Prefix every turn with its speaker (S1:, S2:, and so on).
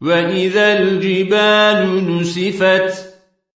S1: وإذا الجبال نسفت